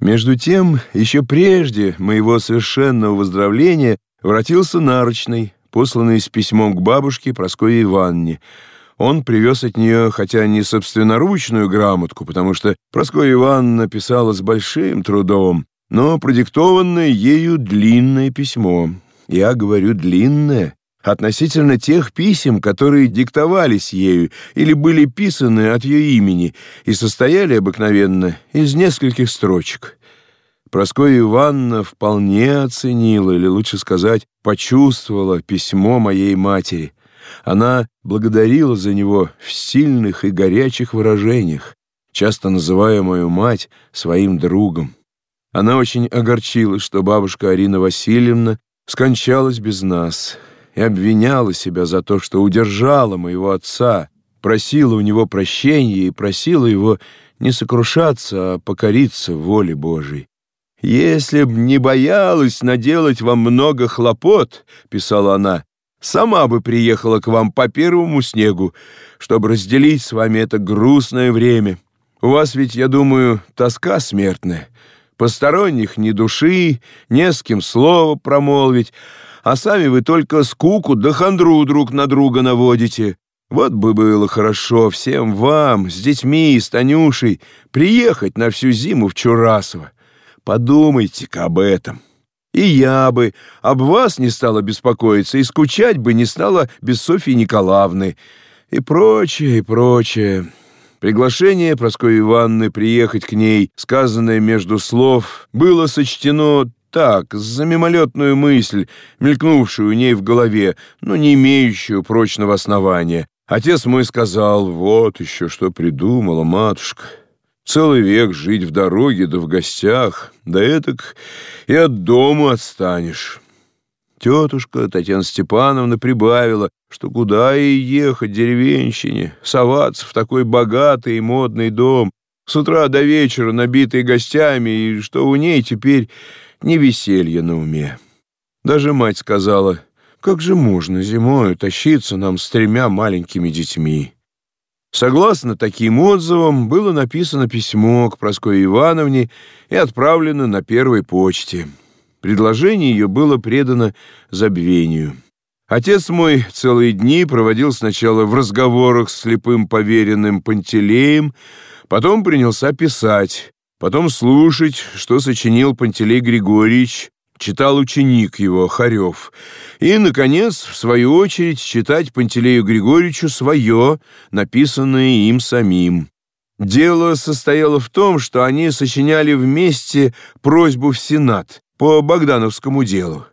Между тем, еще прежде моего совершенного выздоровления воротился нарочный, посланный с письмом к бабушке Прасковье Ивановне. Он привез от нее, хотя не собственноручную грамотку, потому что Прасковья Ивановна писала с большим трудом, но продиктованное ею длинное письмо. Я говорю длинное, относительно тех писем, которые диктовались ею или были писаны от ее имени и состояли обыкновенно из нескольких строчек. Прасковья Ивановна вполне оценила, или лучше сказать, почувствовала письмо моей матери. Она благодарила за него в сильных и горячих выражениях, часто называя мою мать своим другом. Она очень огорчилась, что бабушка Арина Васильевна скончалась без нас, и обвиняла себя за то, что удержала моего отца, просила у него прощения и просила его не сокрушаться, а покориться воле Божией. «Если б не боялась наделать вам много хлопот», — писала она, — «сама бы приехала к вам по первому снегу, чтобы разделить с вами это грустное время. У вас ведь, я думаю, тоска смертная. Посторонних ни души, не с кем слова промолвить, а сами вы только скуку да хандру друг на друга наводите. Вот бы было хорошо всем вам, с детьми и с Танюшей, приехать на всю зиму в Чурасово. Подумайте-ка об этом. И я бы об вас не стала беспокоиться, и скучать бы не стала без Софьи Николаевны, и прочее, и прочее. Приглашение Прасковьи Ивановны приехать к ней, сказанное между слов, было сочтено так, за мимолетную мысль, мелькнувшую у ней в голове, но не имеющую прочного основания. Отец мой сказал, вот еще что придумала матушка. Целый век жить в дороге да в гостях, да этак и от дома отстанешь. Тетушка Татьяна Степановна прибавила, что куда и ехать деревенщине, соваться в такой богатый и модный дом, с утра до вечера набитый гостями, и что у ней теперь не веселье на уме. Даже мать сказала, как же можно зимою тащиться нам с тремя маленькими детьми. Согласно таким отзывам, было написано письмо к Прасковье Ивановне и отправлено на первой почте. Предложение ее было предано забвению. Отец мой целые дни проводил сначала в разговорах с слепым поверенным Пантелеем, потом принялся писать, потом слушать, что сочинил Пантелей Григорьевич, читал ученик его, Харев, и, наконец, в свою очередь, читать Пантелею Григорьевичу свое, написанное им самим. Дело состояло в том, что они сочиняли вместе просьбу в Сенат по Богдановскому делу.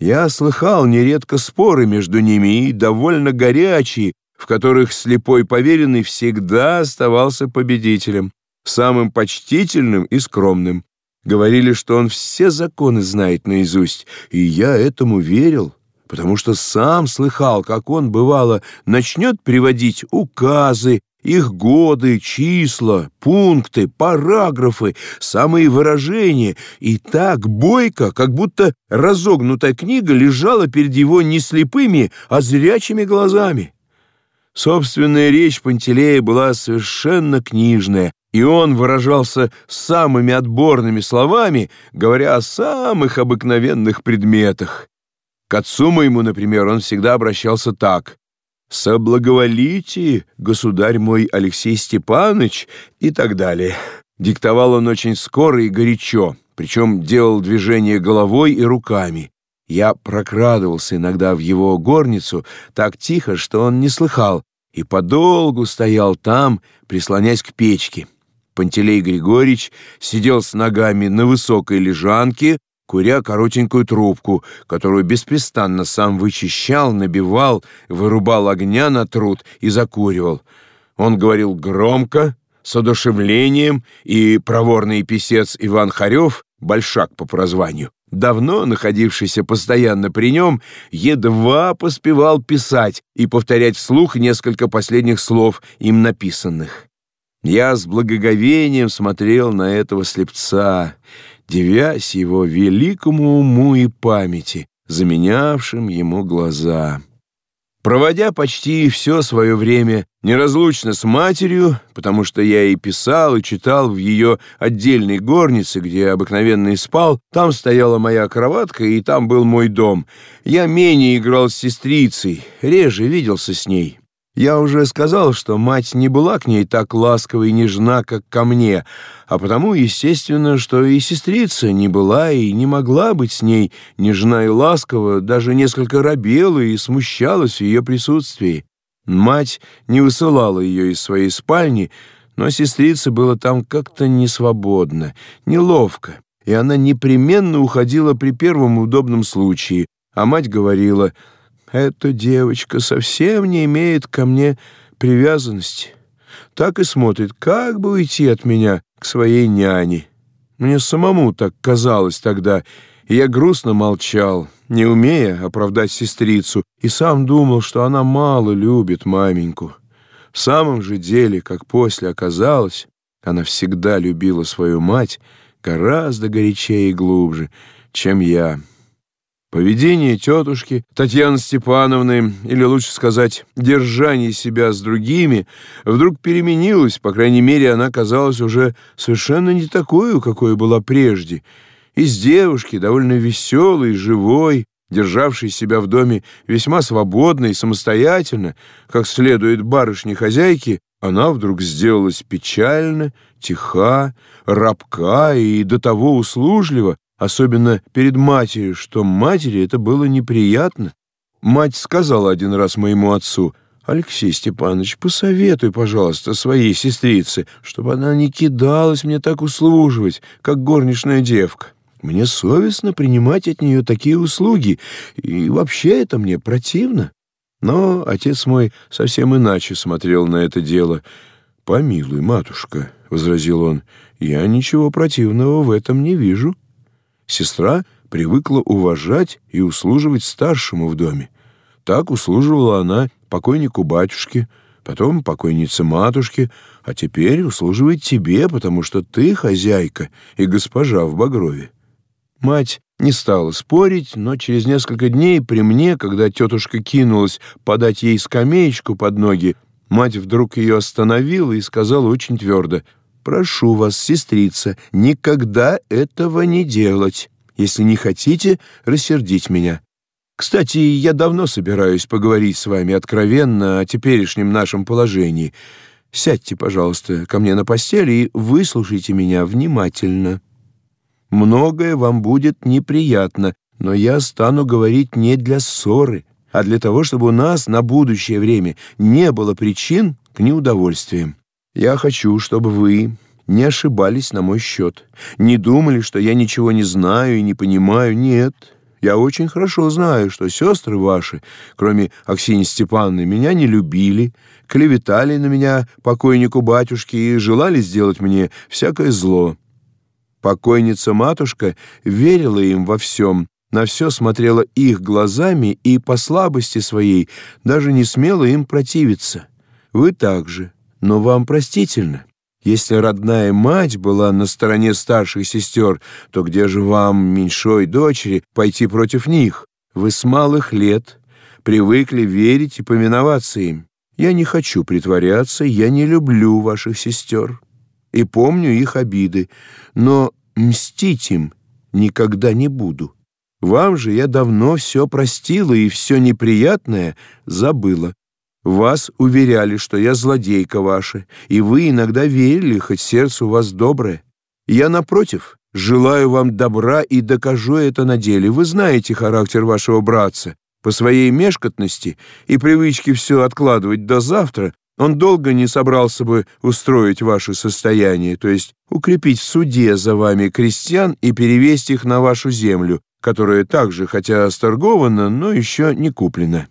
Я слыхал нередко споры между ними и довольно горячие, в которых слепой поверенный всегда оставался победителем самым почтительным и скромным. Говорили, что он все законы знает наизусть, и я этому верил, потому что сам слыхал, как он, бывало, начнет приводить указы, их годы, числа, пункты, параграфы, самые выражения, и так бойко, как будто разогнутая книга лежала перед его не слепыми, а зрячими глазами. Собственная речь Пантелея была совершенно книжная, и он выражался самыми отборными словами, говоря о самых обыкновенных предметах. К отцу моему, например, он всегда обращался так: «Соблаговолите, государь мой Алексей Степанович» и так далее. Диктовал он очень скоро и горячо, причем делал движения головой и руками. Я прокрадывался иногда в его горницу так тихо, что он не слыхал, и подолгу стоял там, прислонясь к печке. Пантелей Григорьевич сидел с ногами на высокой лежанке, куря коротенькую трубку, которую беспрестанно сам вычищал, набивал, вырубал огня на труд и закуривал. Он говорил громко, с одушевлением, и проворный писец Иван Харев, большак по прозванию, давно находившийся постоянно при нем, едва поспевал писать и повторять вслух несколько последних слов им написанных. Я с благоговением смотрел на этого слепца, девясь его великому уму и памяти, заменявшим ему глаза. Проводя почти все свое время неразлучно с матерью, потому что я и писал, и читал в ее отдельной горнице, где обыкновенно и спал, там стояла моя кроватка, и там был мой дом. Я менее играл с сестрицей, реже виделся с ней. Я уже сказал, что мать не была к ней так ласкова и нежна, как ко мне, а потому, естественно, что и сестрица не была и не могла быть с ней нежна и ласкова, даже несколько робела и смущалась в ее присутствии. Мать не высылала ее из своей спальни, но сестрице было там как-то несвободно, неловко, и она непременно уходила при первом удобном случае, а мать говорила — эта девочка совсем не имеет ко мне привязанности. Так и смотрит, как бы уйти от меня к своей няне. Мне самому так казалось тогда, и я грустно молчал, не умея оправдать сестрицу, и сам думал, что она мало любит маменьку. В самом же деле, как после оказалось, она всегда любила свою мать гораздо горячее и глубже, чем я». Поведение тетушки Татьяны Степановны, или лучше сказать, держание себя с другими, вдруг переменилось, по крайней мере, она казалась уже совершенно не такой, какой была прежде. Из девушки, довольно веселой, живой, державшей себя в доме весьма свободно и самостоятельно, как следует барышне-хозяйке, она вдруг сделалась печальна, тиха, рабка и до того услужлива, особенно перед матерью, что матери это было неприятно. Мать сказала один раз моему отцу, «Алексей Степанович, посоветуй, пожалуйста, своей сестрице, чтобы она не кидалась мне так услуживать, как горничная девка. Мне совестно принимать от нее такие услуги, и вообще это мне противно». Но отец мой совсем иначе смотрел на это дело. «Помилуй, матушка», — возразил он, — «я ничего противного в этом не вижу». Сестра привыкла уважать и услуживать старшему в доме. Так услуживала она покойнику батюшке, потом покойнице матушке, а теперь услуживает тебе, потому что ты хозяйка и госпожа в Багрове. Мать не стала спорить, но через несколько дней при мне, когда тетушка кинулась подать ей скамеечку под ноги, мать вдруг ее остановила и сказала очень твердо — Прошу вас, сестрица, никогда этого не делать, если не хотите рассердить меня. Кстати, я давно собираюсь поговорить с вами откровенно о теперешнем нашем положении. Сядьте, пожалуйста, ко мне на постель и выслушайте меня внимательно. Многое вам будет неприятно, но я стану говорить не для ссоры, а для того, чтобы у нас на будущее время не было причин к неудовольствиям. Я хочу, чтобы вы не ошибались на мой счет, не думали, что я ничего не знаю и не понимаю. Нет, я очень хорошо знаю, что сестры ваши, кроме Аксиньи Степановны, меня не любили, клеветали на меня покойнику батюшке и желали сделать мне всякое зло. Покойница-матушка верила им во всем, на все смотрела их глазами и по слабости своей даже не смела им противиться. Вы также но вам простительно. Если родная мать была на стороне старших сестер, то где же вам, меньшой дочери, пойти против них? Вы с малых лет привыкли верить и поминоваться им. Я не хочу притворяться, я не люблю ваших сестер и помню их обиды, но мстить им никогда не буду. Вам же я давно все простила и все неприятное забыла. Вас уверяли, что я злодейка ваша, и вы иногда верили, хоть сердце у вас доброе. Я, напротив, желаю вам добра и докажу это на деле. Вы знаете характер вашего братца. По своей мешкотности и привычке все откладывать до завтра он долго не собрался бы устроить ваше состояние, то есть укрепить в суде за вами крестьян и перевести их на вашу землю, которая также, хотя сторгована, но еще не куплена.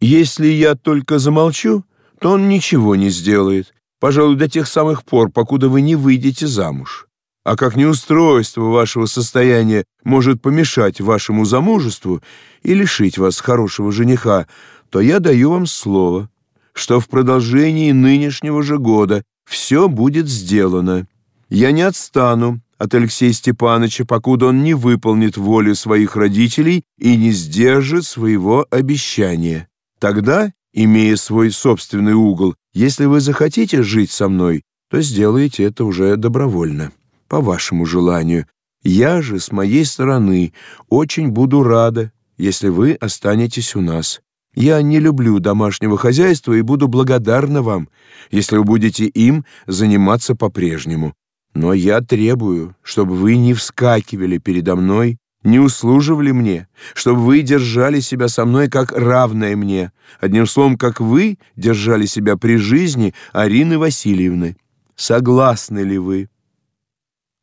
Если я только замолчу, то он ничего не сделает, пожалуй, до тех самых пор, покуда вы не выйдете замуж. А как неустройство вашего состояния может помешать вашему замужеству и лишить вас хорошего жениха, то я даю вам слово, что в продолжении нынешнего же года все будет сделано. Я не отстану от Алексея Степановича, покуда он не выполнит волю своих родителей и не сдержит своего обещания. Тогда, имея свой собственный угол, если вы захотите жить со мной, то сделаете это уже добровольно, по вашему желанию. Я же, с моей стороны, очень буду рада, если вы останетесь у нас. Я не люблю домашнего хозяйства и буду благодарна вам, если вы будете им заниматься по-прежнему. Но я требую, чтобы вы не вскакивали передо мной, не услуживали мне, чтобы вы держали себя со мной как равное мне, одним словом, как вы держали себя при жизни Арины Васильевны. Согласны ли вы?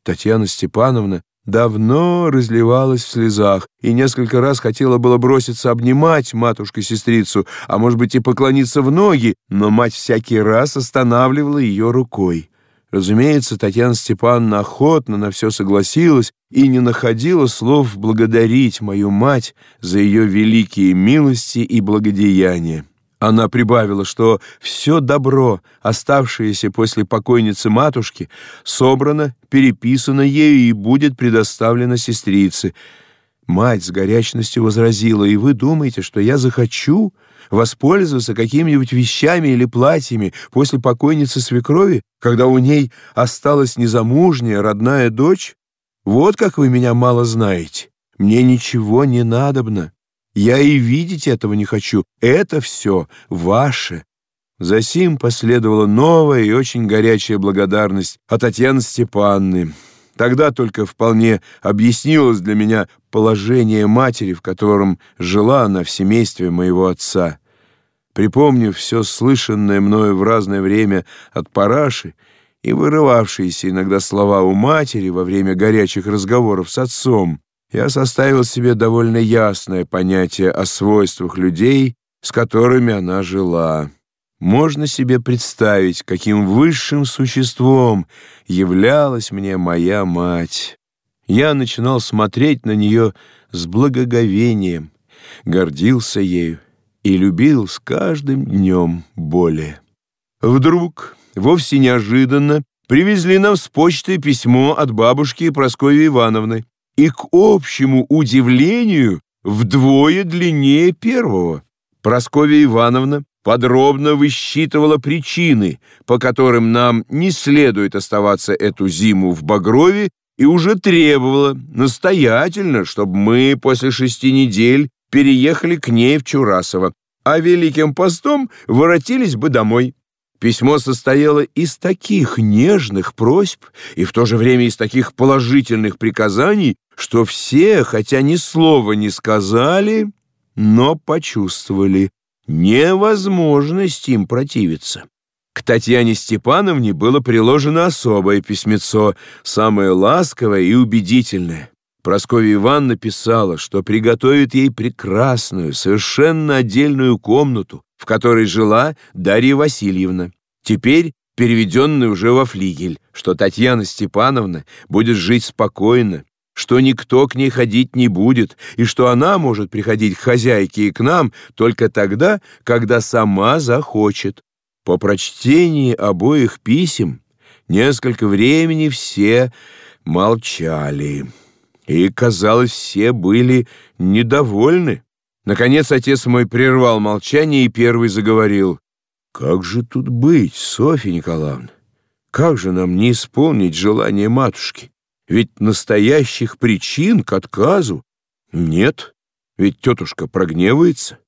Татьяна Степановна давно разливалась в слезах и несколько раз хотела было броситься обнимать матушку-сестрицу, а может быть и поклониться в ноги, но мать всякий раз останавливала ее рукой. Разумеется, Татьяна Степановна охотно на все согласилась и не находила слов благодарить мою мать за ее великие милости и благодеяния. Она прибавила, что все добро, оставшееся после покойницы матушки, собрано, переписано ею и будет предоставлено сестрице. Мать с горячностью возразила, «И вы думаете, что я захочу воспользоваться какими-нибудь вещами или платьями после покойницы свекрови, когда у ней осталась незамужняя родная дочь? Вот как вы меня мало знаете. Мне ничего не надобно». Я и видеть этого не хочу. Это все ваше. Засим последовала новая и очень горячая благодарность от Татьяны Степанны. Тогда только вполне объяснилось для меня положение матери, в котором жила она в семействе моего отца. Припомнив все слышанное мною в разное время от Параши и вырывавшиеся иногда слова у матери во время горячих разговоров с отцом, я составил себе довольно ясное понятие о свойствах людей, с которыми она жила. Можно себе представить, каким высшим существом являлась мне моя мать. Я начинал смотреть на нее с благоговением, гордился ею и любил с каждым днем более. Вдруг, вовсе неожиданно, привезли нам с почты письмо от бабушки Прасковьи Ивановны и, к общему удивлению, вдвое длиннее первого. Прасковья Ивановна подробно высчитывала причины, по которым нам не следует оставаться эту зиму в Багрове, и уже требовала настоятельно, чтобы мы после шести недель переехали к ней в Чурасово, а Великим постом воротились бы домой. Письмо состояло из таких нежных просьб и в то же время из таких положительных приказаний, что все, хотя ни слова не сказали, но почувствовали невозможность им противиться. К Татьяне Степановне было приложено особое письмецо, самое ласковое и убедительное. Прасковья Ивановна писала, что приготовит ей прекрасную, совершенно отдельную комнату, в которой жила Дарья Васильевна, теперь переведенная уже во флигель, что Татьяна Степановна будет жить спокойно, что никто к ней ходить не будет, и что она может приходить к хозяйке и к нам только тогда, когда сама захочет. По прочтении обоих писем несколько времени все молчали, и, казалось, все были недовольны. Наконец отец мой прервал молчание и первый заговорил. «Как же тут быть, Софья Николаевна? Как же нам не исполнить желание матушки? Ведь настоящих причин к отказу нет, ведь тетушка прогневается».